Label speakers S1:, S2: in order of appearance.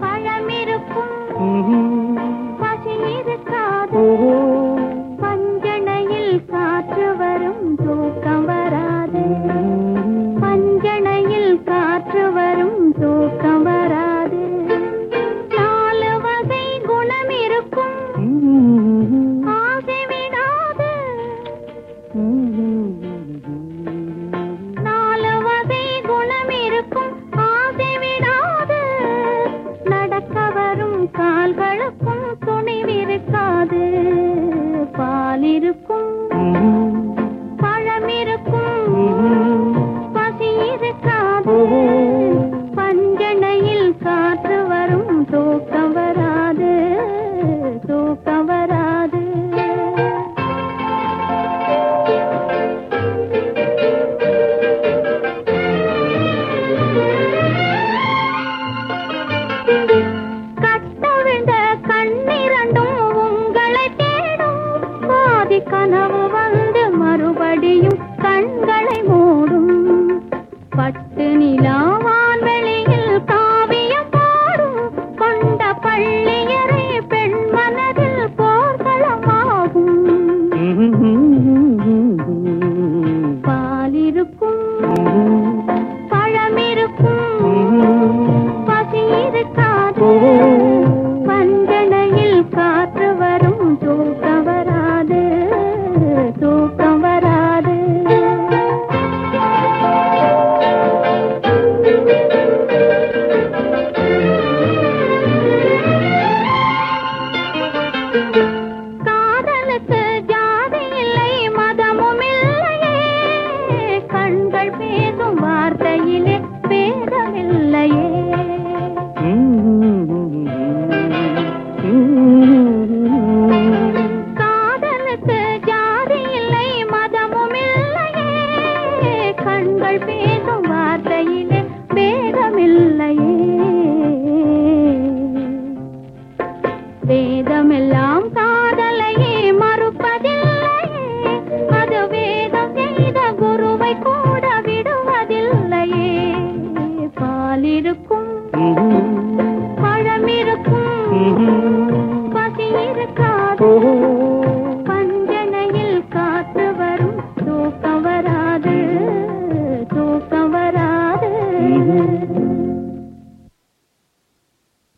S1: பழமிருக்கும் பசி இருக்காது. இருக்கும் துணைவிருக்காது பால் இருக்கும் பழம் இருக்கும் பசி இருக்காது. பஞ்சனையில் காற்று வரும் தோக்க இருக்கும். பழம் இருக்கும் பசி இருக்காது பஞ்சனையில் காற்று வரும். தூக்கம் வராது. தூக்கம் வராது. thank you பேசும் வார்த்தையிலே பேதமில்லையே. காதலுக்கு ஜாதி இல்லை மதமும் இல்லையே. கண்கள் பேசும் வார்த்தையிலே பேதமில்லையே. வேதமெல்லாம் தான் நிருப்ப